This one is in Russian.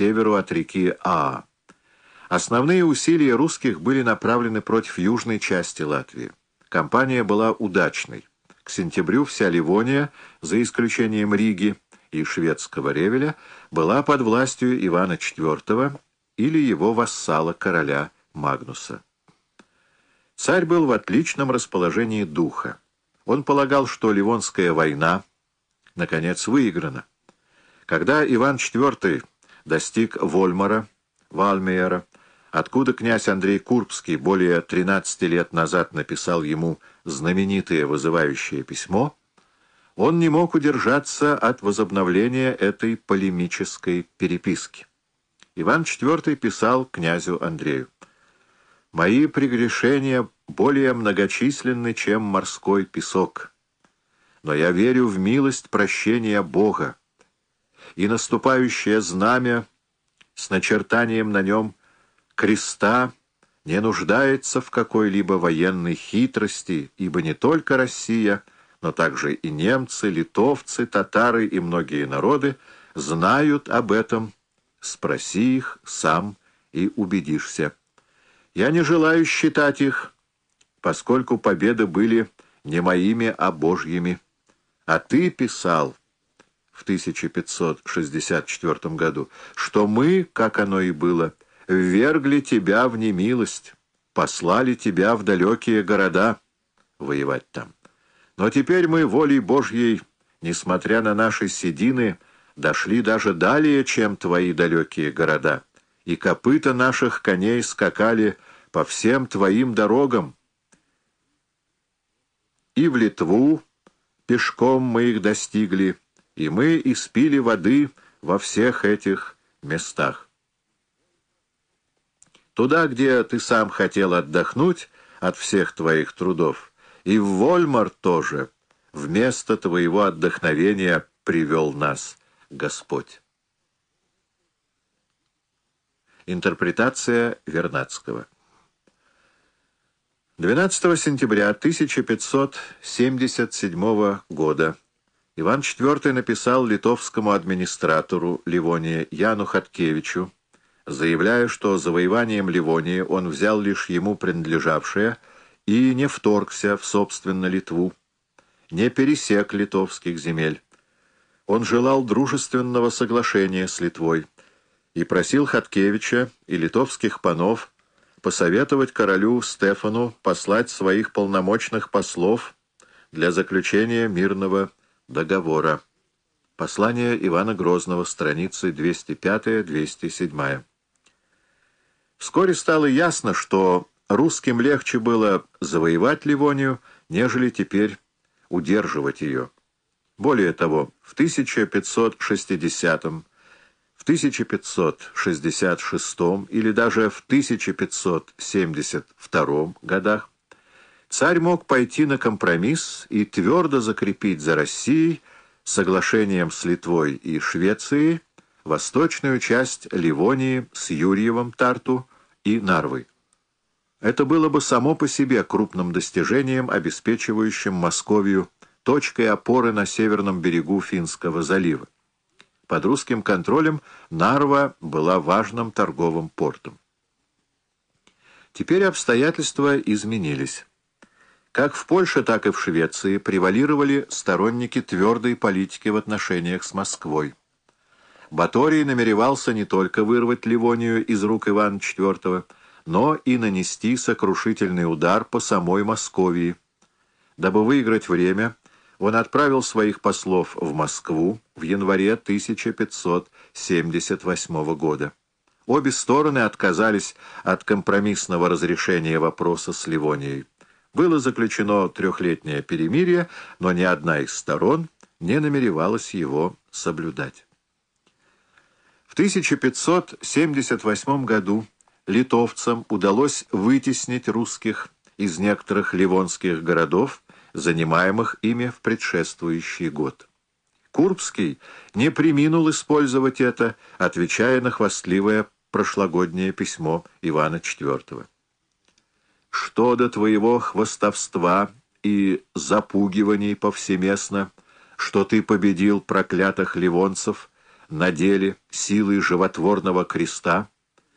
северу от реки Аа. Основные усилия русских были направлены против южной части Латвии. Кампания была удачной. К сентябрю вся Ливония, за исключением Риги и шведского Ревеля, была под властью Ивана IV или его вассала короля Магнуса. Царь был в отличном расположении духа. Он полагал, что Ливонская война, наконец, выиграна. Когда Иван IV достиг Вольмара, Вальмейера, откуда князь Андрей Курбский более 13 лет назад написал ему знаменитое вызывающее письмо, он не мог удержаться от возобновления этой полемической переписки. Иван IV писал князю Андрею. «Мои прегрешения более многочисленны, чем морской песок, но я верю в милость прощения Бога, и наступающее знамя с начертанием на нем креста не нуждается в какой-либо военной хитрости, ибо не только Россия, но также и немцы, литовцы, татары и многие народы знают об этом. Спроси их сам и убедишься. Я не желаю считать их, поскольку победы были не моими, а Божьими. А ты писал в 1564 году, что мы, как оно и было, — ввергли тебя в немилость, послали тебя в далекие города воевать там. Но теперь мы волей Божьей, несмотря на наши седины, дошли даже далее, чем твои далекие города, и копыта наших коней скакали по всем твоим дорогам. И в Литву пешком мы их достигли, и мы испили воды во всех этих местах. Туда, где ты сам хотел отдохнуть от всех твоих трудов, и в Вольмар тоже, вместо твоего отдохновения привел нас Господь. Интерпретация Вернадского 12 сентября 1577 года Иван IV написал литовскому администратору Ливония Яну Хаткевичу заявляя, что завоеванием Ливонии он взял лишь ему принадлежавшее и не вторгся в, собственно, Литву, не пересек литовских земель. Он желал дружественного соглашения с Литвой и просил Хаткевича и литовских панов посоветовать королю Стефану послать своих полномочных послов для заключения мирного договора. Послание Ивана Грозного, страницы 205-207. Вскоре стало ясно, что русским легче было завоевать Ливонию, нежели теперь удерживать ее. Более того, в 1560 в 1566 или даже в 1572 годах царь мог пойти на компромисс и твердо закрепить за Россией соглашением с Литвой и Швецией восточную часть Ливонии с Юрьевым Тарту и Нарвой. Это было бы само по себе крупным достижением, обеспечивающим Московию точкой опоры на северном берегу Финского залива. Под русским контролем Нарва была важным торговым портом. Теперь обстоятельства изменились. Как в Польше, так и в Швеции превалировали сторонники твердой политики в отношениях с Москвой. Баторий намеревался не только вырвать Ливонию из рук Ивана IV, но и нанести сокрушительный удар по самой Московии. Дабы выиграть время, он отправил своих послов в Москву в январе 1578 года. Обе стороны отказались от компромиссного разрешения вопроса с Ливонией. Было заключено трехлетнее перемирие, но ни одна из сторон не намеревалась его соблюдать. В 1578 году литовцам удалось вытеснить русских из некоторых ливонских городов, занимаемых ими в предшествующий год. Курбский не приминул использовать это, отвечая на хвастливое прошлогоднее письмо Ивана IV. «Что до твоего хвостовства и запугиваний повсеместно, что ты победил проклятых ливонцев, на деле силой животворного креста